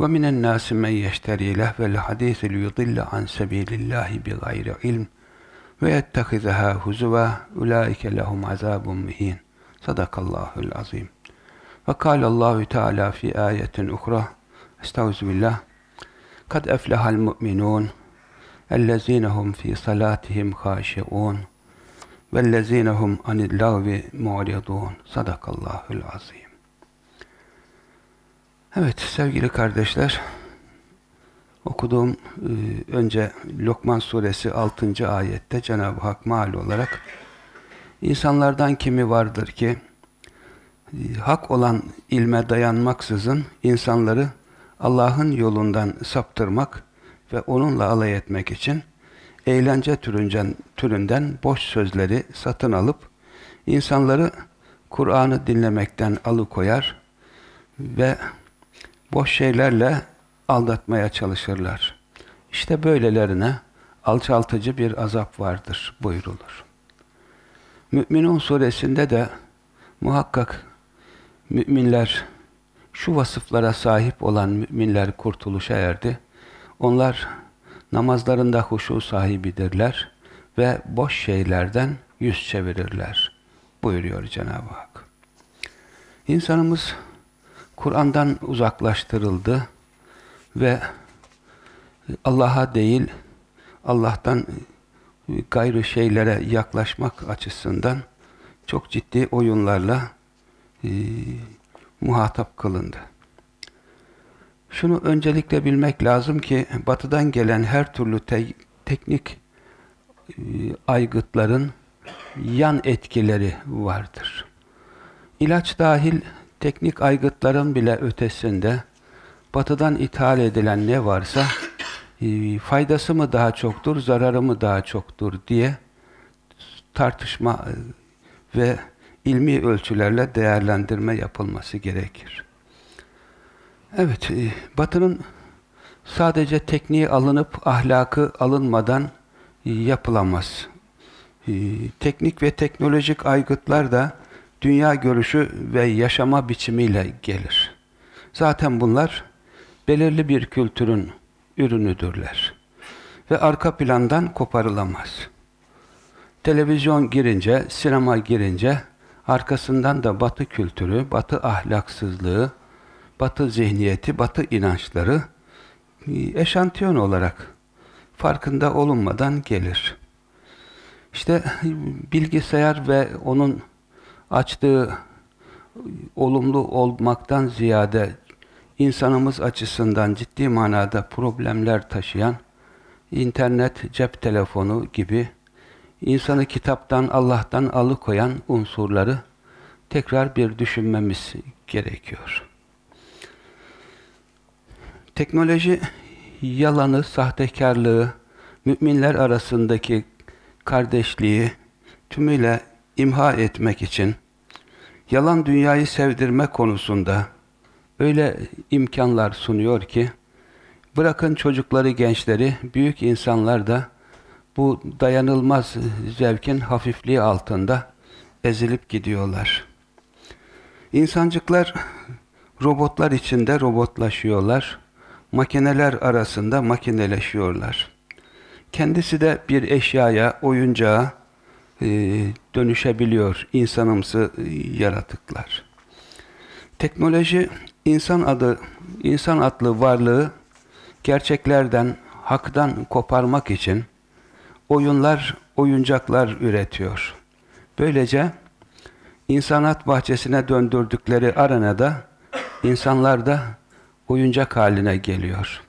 Ve minen nâsi men yeşterî lehvel hadîsi liyudille an sebîlillâhi bi gayri ilm ve yettehizeha huzuva ulaike lehum azabun muhin. Sadakallahul azim. Ve kâlallahu Teala fi ayetin uhra. Estağfirullah. Kad eflehal mu'minun ellezîne hum fi salatihim hâşi'ûn vellezîne hum anil lağvi mu'ridûn. Sadakallahul azim. Evet sevgili kardeşler, okuduğum e, önce Lokman suresi 6. ayette Cenab-ı Hak mal olarak insanlardan kimi vardır ki e, hak olan ilme dayanmaksızın insanları Allah'ın yolundan saptırmak ve onunla alay etmek için eğlence türünden, türünden boş sözleri satın alıp insanları Kur'an'ı dinlemekten alıkoyar ve boş şeylerle aldatmaya çalışırlar. İşte böylelerine alçaltıcı bir azap vardır buyurulur. Mü'minun suresinde de muhakkak müminler şu vasıflara sahip olan müminler kurtuluşa erdi. Onlar namazlarında huşu sahibidirler ve boş şeylerden yüz çevirirler buyuruyor Cenab-ı Hak. İnsanımız Kur'an'dan uzaklaştırıldı ve Allah'a değil Allah'tan gayrı şeylere yaklaşmak açısından çok ciddi oyunlarla e, muhatap kılındı. Şunu öncelikle bilmek lazım ki batıdan gelen her türlü te teknik e, aygıtların yan etkileri vardır. İlaç dahil teknik aygıtların bile ötesinde batıdan ithal edilen ne varsa e, faydası mı daha çoktur, zararı mı daha çoktur diye tartışma e, ve ilmi ölçülerle değerlendirme yapılması gerekir. Evet, e, batının sadece tekniği alınıp ahlakı alınmadan yapılamaz. Teknik ve teknolojik aygıtlar da dünya görüşü ve yaşama biçimiyle gelir. Zaten bunlar belirli bir kültürün ürünüdürler. Ve arka plandan koparılamaz. Televizyon girince, sinema girince arkasından da batı kültürü, batı ahlaksızlığı, batı zihniyeti, batı inançları eşantiyon olarak farkında olunmadan gelir. İşte bilgisayar ve onun açtığı olumlu olmaktan ziyade insanımız açısından ciddi manada problemler taşıyan internet, cep telefonu gibi insanı kitaptan, Allah'tan alıkoyan unsurları tekrar bir düşünmemiz gerekiyor. Teknoloji yalanı, sahtekarlığı, müminler arasındaki kardeşliği tümüyle imha etmek için yalan dünyayı sevdirme konusunda öyle imkanlar sunuyor ki bırakın çocukları, gençleri, büyük insanlar da bu dayanılmaz zevkin hafifliği altında ezilip gidiyorlar. İnsancıklar robotlar içinde robotlaşıyorlar. Makineler arasında makineleşiyorlar. Kendisi de bir eşyaya, oyuncağa, dönüşebiliyor insanımsı e, yaratıklar. Teknoloji insan adı, insan adlı varlığı gerçeklerden, haktan koparmak için oyunlar, oyuncaklar üretiyor. Böylece insanat bahçesine döndürdükleri arenada insanlar da oyuncak haline geliyor.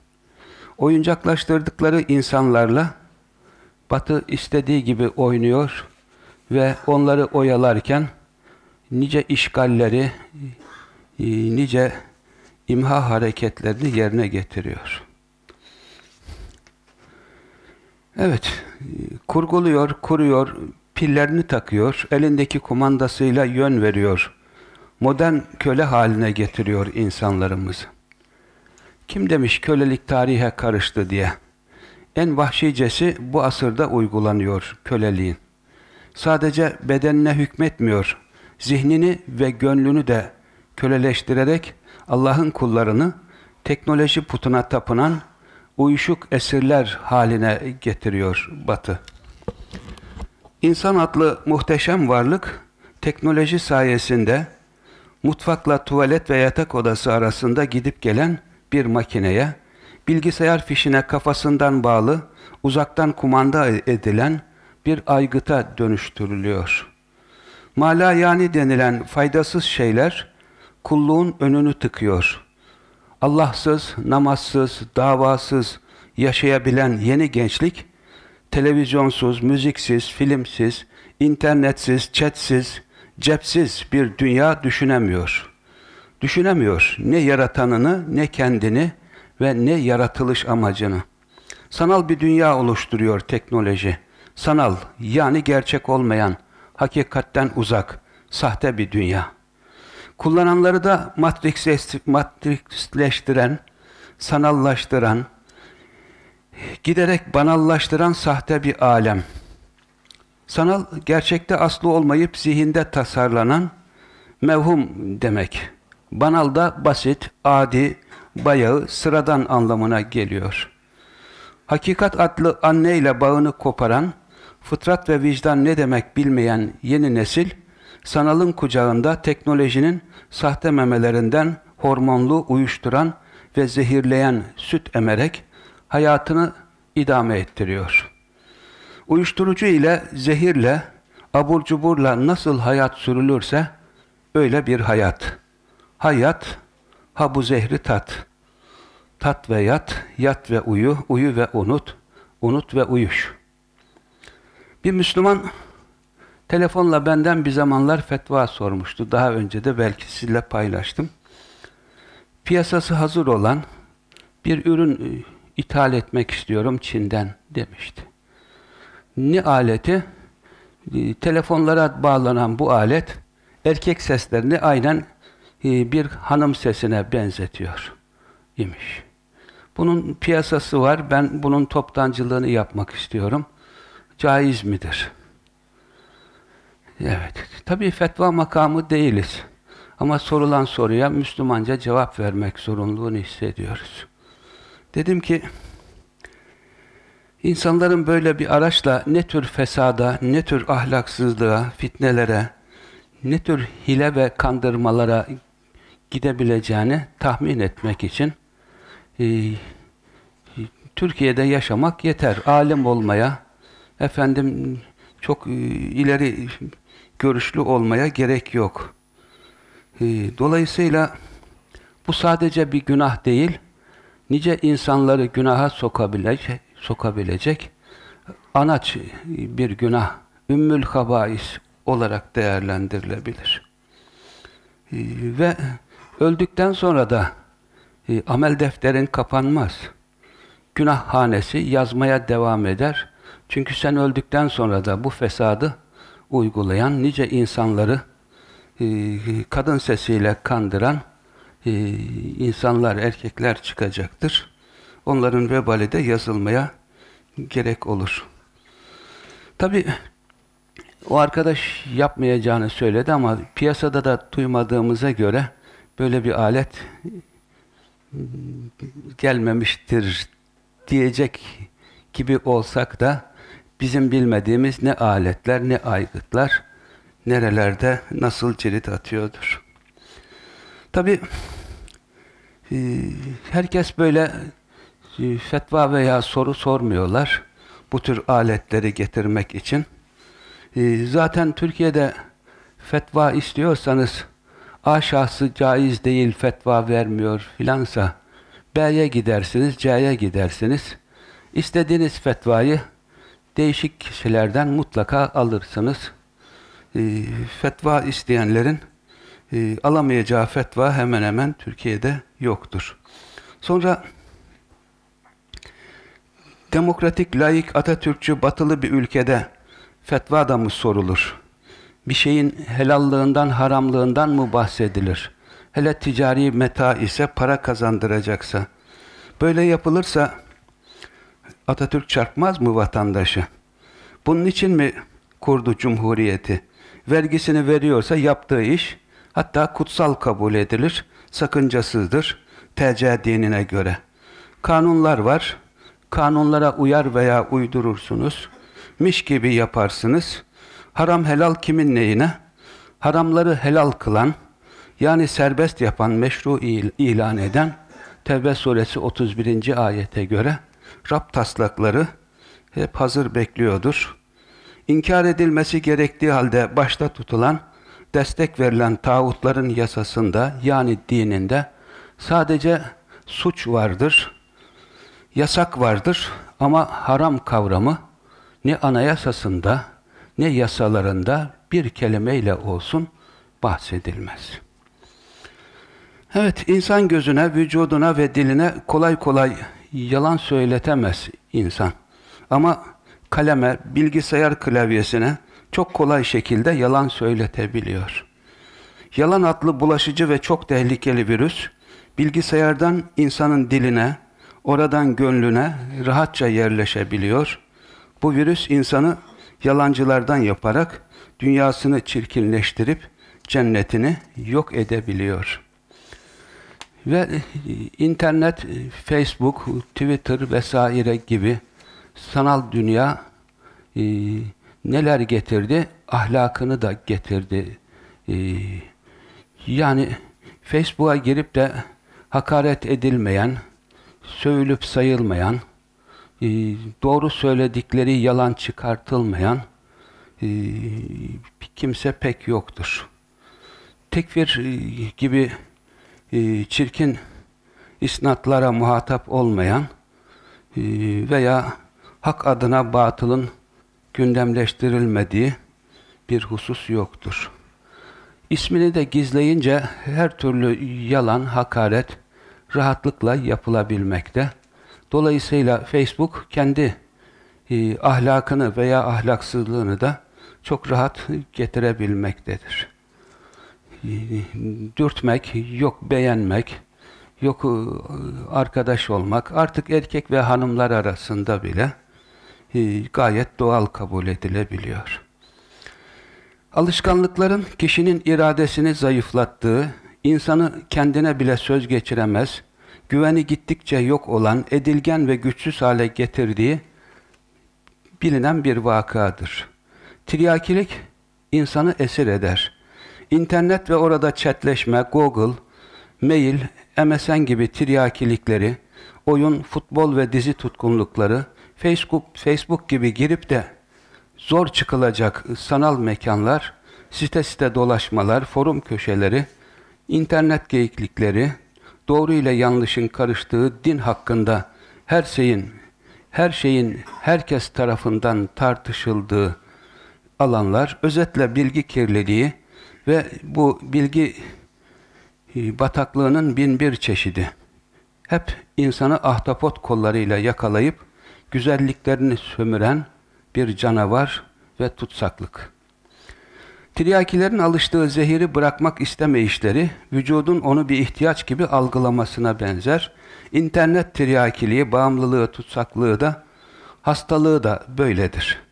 Oyuncaklaştırdıkları insanlarla Batı istediği gibi oynuyor ve onları oyalarken nice işgalleri, e, nice imha hareketlerini yerine getiriyor. Evet, kurguluyor, kuruyor, pillerini takıyor, elindeki kumandasıyla yön veriyor. Modern köle haline getiriyor insanlarımızı. Kim demiş kölelik tarihe karıştı diye. En vahşicesi bu asırda uygulanıyor köleliğin. Sadece bedenine hükmetmiyor, zihnini ve gönlünü de köleleştirerek Allah'ın kullarını teknoloji putuna tapınan uyuşuk esirler haline getiriyor Batı. İnsan adlı muhteşem varlık teknoloji sayesinde mutfakla tuvalet ve yatak odası arasında gidip gelen bir makineye, bilgisayar fişine kafasından bağlı, uzaktan kumanda edilen bir aygıta dönüştürülüyor. Mala yani denilen faydasız şeyler kulluğun önünü tıkıyor. Allahsız, namazsız, davasız yaşayabilen yeni gençlik, televizyonsuz, müziksiz, filmsiz, internetsiz, chatsiz, cepsiz bir dünya düşünemiyor. Düşünemiyor ne yaratanını, ne kendini ve ne yaratılış amacını. Sanal bir dünya oluşturuyor teknoloji. Sanal yani gerçek olmayan, hakikatten uzak, sahte bir dünya. Kullananları da matrixleştiren, sanallaştıran, giderek banallaştıran sahte bir alem. Sanal, gerçekte aslı olmayıp zihinde tasarlanan mevhum demek. Banal da basit, adi, bayağı, sıradan anlamına geliyor. Hakikat adlı anne ile bağını koparan, fıtrat ve vicdan ne demek bilmeyen yeni nesil, sanalın kucağında teknolojinin sahte memelerinden hormonlu uyuşturan ve zehirleyen süt emerek hayatını idame ettiriyor. Uyuşturucu ile, zehirle, abur cuburla nasıl hayat sürülürse öyle bir hayat. Hayat, ha bu zehri tat. Tat ve yat, yat ve uyu, uyu ve unut, unut ve uyuş. Bir Müslüman telefonla benden bir zamanlar fetva sormuştu. Daha önce de belki sizinle paylaştım. Piyasası hazır olan bir ürün e, ithal etmek istiyorum Çin'den demişti. Ne aleti? E, telefonlara bağlanan bu alet erkek seslerini aynen e, bir hanım sesine benzetiyor imiş. Bunun piyasası var. Ben bunun toptancılığını yapmak istiyorum. Caiz midir? Evet. Tabii fetva makamı değiliz. Ama sorulan soruya Müslümanca cevap vermek zorunluluğunu hissediyoruz. Dedim ki, insanların böyle bir araçla ne tür fesada, ne tür ahlaksızlığa, fitnelere, ne tür hile ve kandırmalara gidebileceğini tahmin etmek için e, Türkiye'de yaşamak yeter. Alim olmaya, efendim çok e, ileri görüşlü olmaya gerek yok. E, dolayısıyla bu sadece bir günah değil, nice insanları günaha sokabilecek, sokabilecek anaç bir günah, ümmül habais olarak değerlendirilebilir. E, ve öldükten sonra da e, amel defterin kapanmaz. Günah hanesi yazmaya devam eder. Çünkü sen öldükten sonra da bu fesadı uygulayan nice insanları e, kadın sesiyle kandıran e, insanlar, erkekler çıkacaktır. Onların vebali de yazılmaya gerek olur. Tabi o arkadaş yapmayacağını söyledi ama piyasada da duymadığımıza göre böyle bir alet gelmemiştir diyecek gibi olsak da bizim bilmediğimiz ne aletler ne aygıtlar nerelerde nasıl cirit atıyordur. Tabi e, herkes böyle e, fetva veya soru sormuyorlar. bu tür aletleri getirmek için. E, zaten Türkiye'de fetva istiyorsanız A şahsı caiz değil fetva vermiyor filansa B'ye gidersiniz, C'ye gidersiniz. İstediğiniz fetvayı değişik kişilerden mutlaka alırsınız. E, fetva isteyenlerin e, alamayacağı fetva hemen hemen Türkiye'de yoktur. Sonra demokratik, laik, Atatürkçü, batılı bir ülkede fetva da mı sorulur? Bir şeyin helallığından, haramlığından mı bahsedilir? Hele ticari meta ise para kazandıracaksa. Böyle yapılırsa Atatürk çarpmaz mı vatandaşı? Bunun için mi kurdu cumhuriyeti? Vergisini veriyorsa yaptığı iş hatta kutsal kabul edilir, sakıncasızdır TC dinine göre. Kanunlar var, kanunlara uyar veya uydurursunuz, miş gibi yaparsınız. Haram helal kimin neyine? Haramları helal kılan, yani serbest yapan, meşru ilan eden Tevbe suresi 31. ayete göre Rab taslakları hep hazır bekliyordur. İnkar edilmesi gerektiği halde başta tutulan, destek verilen tağutların yasasında yani dininde sadece suç vardır, yasak vardır ama haram kavramı ne anayasasında ne yasalarında bir kelimeyle olsun bahsedilmez. Evet, insan gözüne, vücuduna ve diline kolay kolay yalan söyletemez insan. Ama kaleme, bilgisayar klavyesine çok kolay şekilde yalan söyletebiliyor. Yalan adlı bulaşıcı ve çok tehlikeli virüs, bilgisayardan insanın diline, oradan gönlüne rahatça yerleşebiliyor. Bu virüs insanı yalancılardan yaparak dünyasını çirkinleştirip cennetini yok edebiliyor. Ve e, internet, Facebook, Twitter vesaire gibi sanal dünya e, neler getirdi? Ahlakını da getirdi. E, yani Facebook'a girip de hakaret edilmeyen, sövülüp sayılmayan, e, doğru söyledikleri yalan çıkartılmayan e, kimse pek yoktur. Tekfir e, gibi e, çirkin isnatlara muhatap olmayan e, veya hak adına batılın gündemleştirilmediği bir husus yoktur. İsmini de gizleyince her türlü yalan, hakaret rahatlıkla yapılabilmekte. Dolayısıyla Facebook kendi e, ahlakını veya ahlaksızlığını da çok rahat getirebilmektedir. Dürtmek, yok beğenmek, yok e, arkadaş olmak, artık erkek ve hanımlar arasında bile e, gayet doğal kabul edilebiliyor. Alışkanlıkların kişinin iradesini zayıflattığı, insanı kendine bile söz geçiremez, güveni gittikçe yok olan, edilgen ve güçsüz hale getirdiği bilinen bir vakadır. Tiryakilik insanı esir eder. İnternet ve orada chatleşme, Google, mail, MSN gibi tiryakilikleri, oyun, futbol ve dizi tutkunlukları, Facebook, Facebook gibi girip de zor çıkılacak sanal mekanlar, site site dolaşmalar, forum köşeleri, internet geyiklikleri, doğru ile yanlışın karıştığı din hakkında her şeyin her şeyin herkes tarafından tartışıldığı alanlar, özetle bilgi kirliliği ve bu bilgi e, bataklığının bin bir çeşidi. Hep insanı ahtapot kollarıyla yakalayıp güzelliklerini sömüren bir canavar ve tutsaklık. Tiryakilerin alıştığı zehiri bırakmak istemeyişleri, vücudun onu bir ihtiyaç gibi algılamasına benzer. İnternet tiryakiliği, bağımlılığı, tutsaklığı da, hastalığı da böyledir.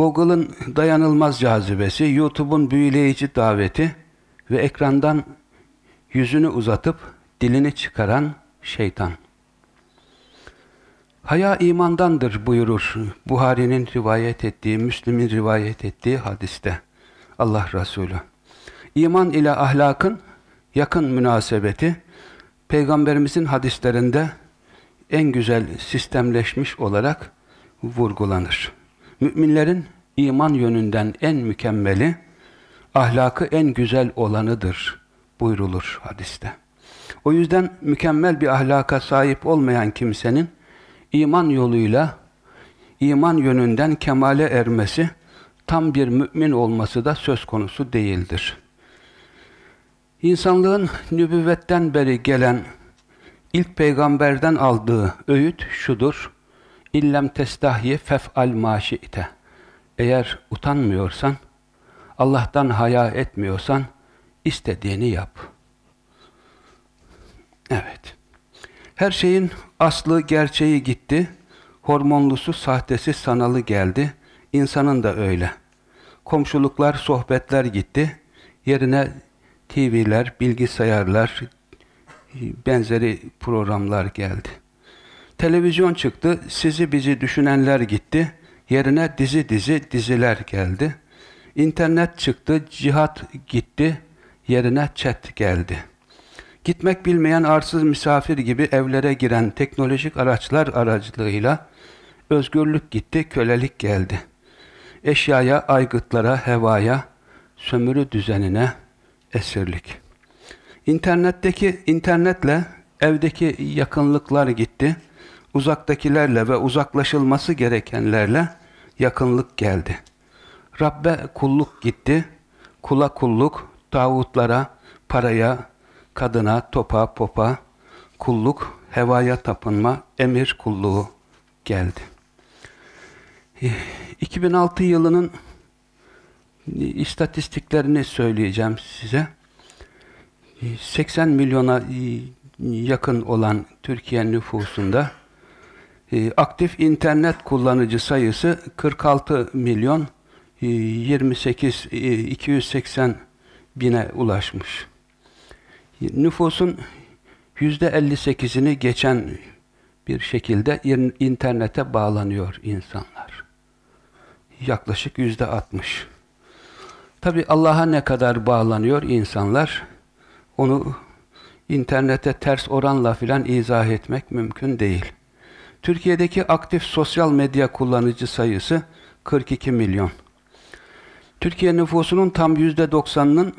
Google'ın dayanılmaz cazibesi, YouTube'un büyüleyici daveti ve ekrandan yüzünü uzatıp dilini çıkaran şeytan. Haya imandandır buyurur Buhari'nin rivayet ettiği, Müslim'in rivayet ettiği hadiste Allah Resulü. İman ile ahlakın yakın münasebeti Peygamberimizin hadislerinde en güzel sistemleşmiş olarak vurgulanır. Müminlerin iman yönünden en mükemmeli, ahlakı en güzel olanıdır buyrulur hadiste. O yüzden mükemmel bir ahlaka sahip olmayan kimsenin iman yoluyla iman yönünden kemale ermesi, tam bir mümin olması da söz konusu değildir. İnsanlığın nübüvvetten beri gelen ilk peygamberden aldığı öğüt şudur. İllem testahyi fef'al maşi'te. Eğer utanmıyorsan, Allah'tan haya etmiyorsan, istediğini yap. Evet. Her şeyin aslı, gerçeği gitti. Hormonlusu, sahtesi, sanalı geldi. İnsanın da öyle. Komşuluklar, sohbetler gitti. Yerine TV'ler, bilgisayarlar, benzeri programlar geldi. Televizyon çıktı, sizi bizi düşünenler gitti. Yerine dizi dizi diziler geldi. İnternet çıktı, cihat gitti. Yerine chat geldi. Gitmek bilmeyen arsız misafir gibi evlere giren teknolojik araçlar aracılığıyla özgürlük gitti, kölelik geldi. Eşyaya, aygıtlara, hevaya, sömürü düzenine esirlik. İnternetteki internetle evdeki yakınlıklar gitti. Uzaktakilerle ve uzaklaşılması gerekenlerle yakınlık geldi. Rabbe kulluk gitti. Kula kulluk, tağutlara, paraya, kadına, topa, popa, kulluk, hevaya tapınma, emir kulluğu geldi. 2006 yılının istatistiklerini söyleyeceğim size. 80 milyona yakın olan Türkiye nüfusunda aktif internet kullanıcı sayısı 46 milyon 28 280 bine ulaşmış. Nüfusun yüzde 58'ini geçen bir şekilde internete bağlanıyor insanlar. Yaklaşık yüzde 60. Tabi Allah'a ne kadar bağlanıyor insanlar, onu internete ters oranla filan izah etmek mümkün değil. Türkiye'deki aktif sosyal medya kullanıcı sayısı 42 milyon. Türkiye nüfusunun tam %90'ının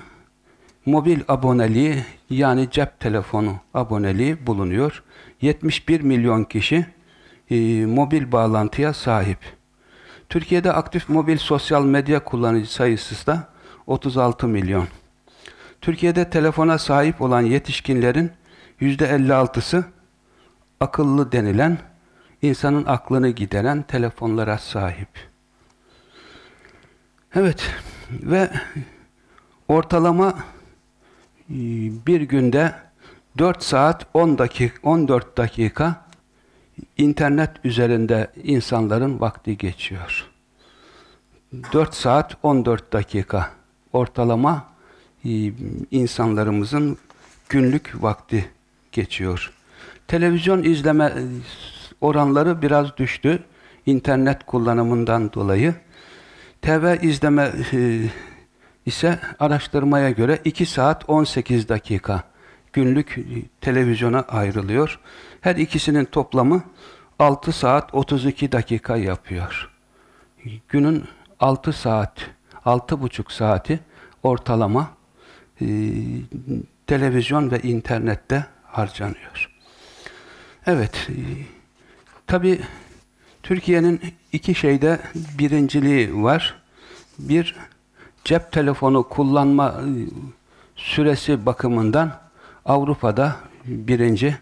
mobil aboneliği yani cep telefonu aboneliği bulunuyor. 71 milyon kişi e, mobil bağlantıya sahip. Türkiye'de aktif mobil sosyal medya kullanıcı sayısı da 36 milyon. Türkiye'de telefona sahip olan yetişkinlerin %56'sı akıllı denilen, insanın aklını gideren telefonlara sahip. Evet ve ortalama e, bir günde 4 saat 10 dakika 14 dakika internet üzerinde insanların vakti geçiyor. 4 saat 14 dakika ortalama e, insanlarımızın günlük vakti geçiyor. Televizyon izleme oranları biraz düştü. internet kullanımından dolayı. TV izleme e, ise araştırmaya göre 2 saat 18 dakika günlük televizyona ayrılıyor. Her ikisinin toplamı 6 saat 32 dakika yapıyor. Günün 6 saat, 6,5 saati ortalama e, televizyon ve internette harcanıyor. Evet, e, tabi Türkiye'nin iki şeyde birinciliği var. Bir, cep telefonu kullanma e, süresi bakımından Avrupa'da birinci,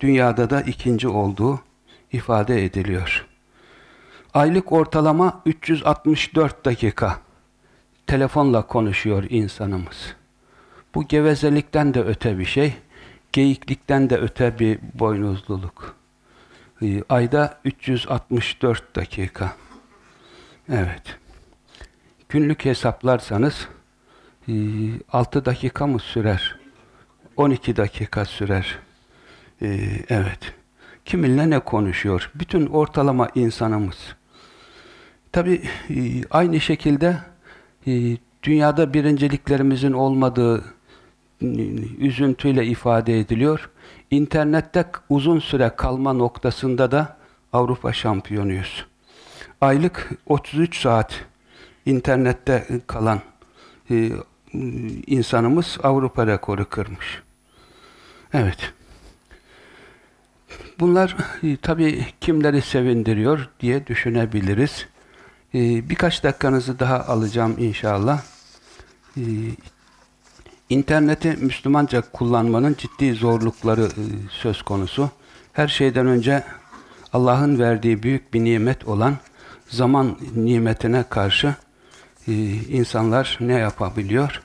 dünyada da ikinci olduğu ifade ediliyor. Aylık ortalama 364 dakika telefonla konuşuyor insanımız. Bu gevezelikten de öte bir şey, geyiklikten de öte bir boynuzluluk. Ee, ayda 364 dakika. Evet. Günlük hesaplarsanız 6 e, dakika mı sürer? 12 dakika sürer. Ee, evet. Kiminle ne konuşuyor? Bütün ortalama insanımız. Tabi e, aynı şekilde e, dünyada birinciliklerimizin olmadığı üzüntüyle ifade ediliyor. İnternette uzun süre kalma noktasında da Avrupa şampiyonuyuz. aylık 33 saat internette kalan e, insanımız Avrupa rekoru kırmış. Evet. Bunlar e, tabii kimleri sevindiriyor diye düşünebiliriz. E, birkaç dakikanızı daha alacağım inşallah. E, interneti Müslümanca kullanmanın ciddi zorlukları e, söz konusu. Her şeyden önce Allah'ın verdiği büyük bir nimet olan zaman nimetine karşı e, insanlar ne yapabiliyor?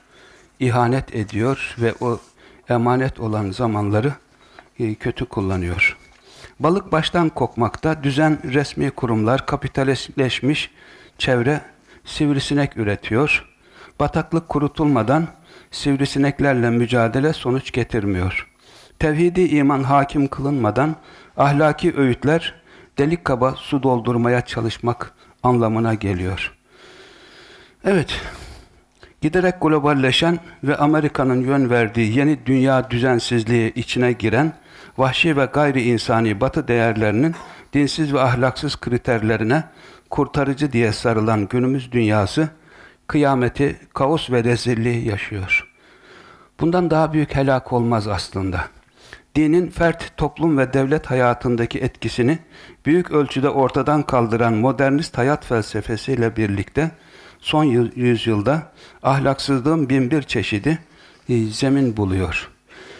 İhanet ediyor ve o emanet olan zamanları e, kötü kullanıyor. Balık baştan kokmakta, düzen resmi kurumlar, kapitalistleşmiş çevre sivrisinek üretiyor. Bataklık kurutulmadan sivrisineklerle mücadele sonuç getirmiyor. Tevhidi iman hakim kılınmadan ahlaki öğütler delik kaba su doldurmaya çalışmak anlamına geliyor. Evet, giderek globalleşen ve Amerika'nın yön verdiği yeni dünya düzensizliği içine giren vahşi ve gayri insani batı değerlerinin dinsiz ve ahlaksız kriterlerine kurtarıcı diye sarılan günümüz dünyası kıyameti, kaos ve rezilliği yaşıyor. Bundan daha büyük helak olmaz aslında. Dinin fert, toplum ve devlet hayatındaki etkisini büyük ölçüde ortadan kaldıran modernist hayat felsefesiyle birlikte son yüzyılda ahlaksızlığın binbir çeşidi e, zemin buluyor.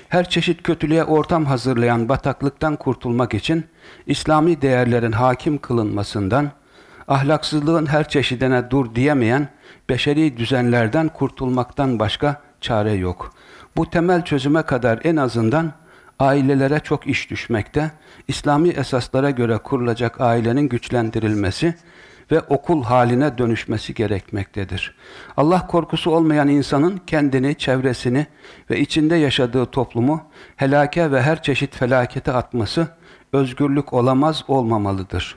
Her çeşit kötülüğe ortam hazırlayan bataklıktan kurtulmak için İslami değerlerin hakim kılınmasından, ahlaksızlığın her çeşidine dur diyemeyen beşeri düzenlerden kurtulmaktan başka çare yok. Bu temel çözüme kadar en azından ailelere çok iş düşmekte, İslami esaslara göre kurulacak ailenin güçlendirilmesi ve okul haline dönüşmesi gerekmektedir. Allah korkusu olmayan insanın kendini, çevresini ve içinde yaşadığı toplumu helake ve her çeşit felakete atması özgürlük olamaz, olmamalıdır.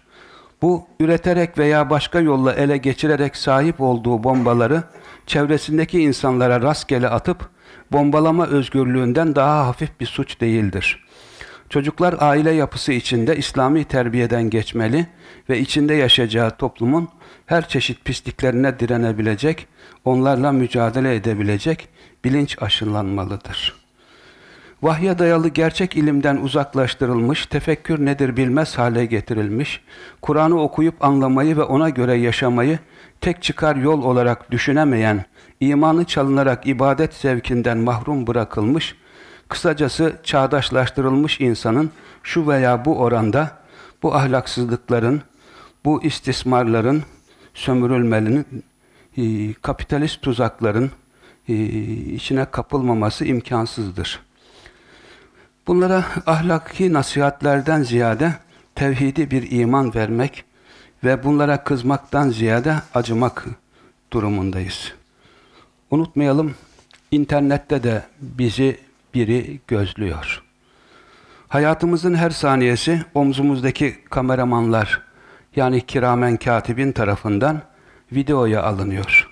Bu, üreterek veya başka yolla ele geçirerek sahip olduğu bombaları çevresindeki insanlara rastgele atıp bombalama özgürlüğünden daha hafif bir suç değildir. Çocuklar aile yapısı içinde İslami terbiyeden geçmeli ve içinde yaşayacağı toplumun her çeşit pisliklerine direnebilecek, onlarla mücadele edebilecek bilinç aşılanmalıdır. Vahye dayalı gerçek ilimden uzaklaştırılmış, tefekkür nedir bilmez hale getirilmiş, Kur'an'ı okuyup anlamayı ve ona göre yaşamayı tek çıkar yol olarak düşünemeyen, imanı çalınarak ibadet zevkinden mahrum bırakılmış, kısacası çağdaşlaştırılmış insanın şu veya bu oranda bu ahlaksızlıkların, bu istismarların, sömürülmenin, kapitalist tuzakların içine kapılmaması imkansızdır. Bunlara ahlaki nasihatlerden ziyade tevhidi bir iman vermek ve bunlara kızmaktan ziyade acımak durumundayız. Unutmayalım, internette de bizi biri gözlüyor. Hayatımızın her saniyesi omzumuzdaki kameramanlar yani kiramen katibin tarafından videoya alınıyor.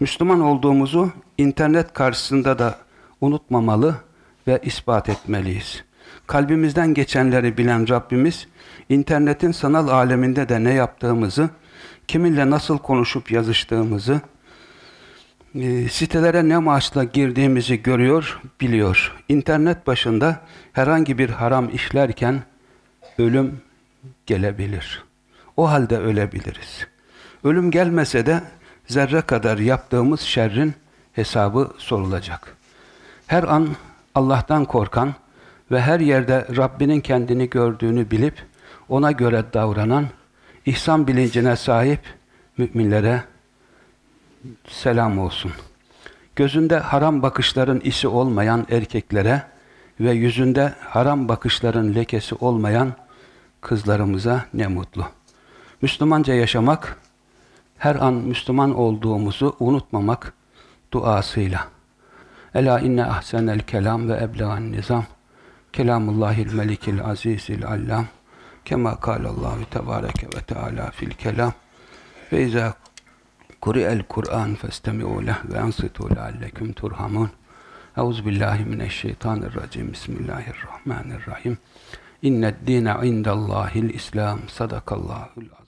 Müslüman olduğumuzu internet karşısında da unutmamalı ve ispat etmeliyiz. Kalbimizden geçenleri bilen Rabbimiz, internetin sanal aleminde de ne yaptığımızı, kiminle nasıl konuşup yazıştığımızı, e, sitelere ne amaçla girdiğimizi görüyor, biliyor. İnternet başında herhangi bir haram işlerken ölüm gelebilir. O halde ölebiliriz. Ölüm gelmese de zerre kadar yaptığımız şerrin hesabı sorulacak. Her an Allah'tan korkan ve her yerde Rabbinin kendini gördüğünü bilip ona göre davranan, ihsan bilincine sahip müminlere selam olsun. Gözünde haram bakışların isi olmayan erkeklere ve yüzünde haram bakışların lekesi olmayan kızlarımıza ne mutlu. Müslümanca yaşamak, her an Müslüman olduğumuzu unutmamak duasıyla. Ela inne ahsenel kelam ve ebla'n nizam. Kelamullahil melikil azizil allam. Kema kâlallahu tebâreke ve teâlâ fil kelam. Ve izâ kuri'el Kur'an festemi'û leh ve ansitû lealleküm turhamun. Euzubillahimineşşeytanirracim. Bismillahirrahmanirrahim. İnned dîne indallâhil İslam. Sadakallâhul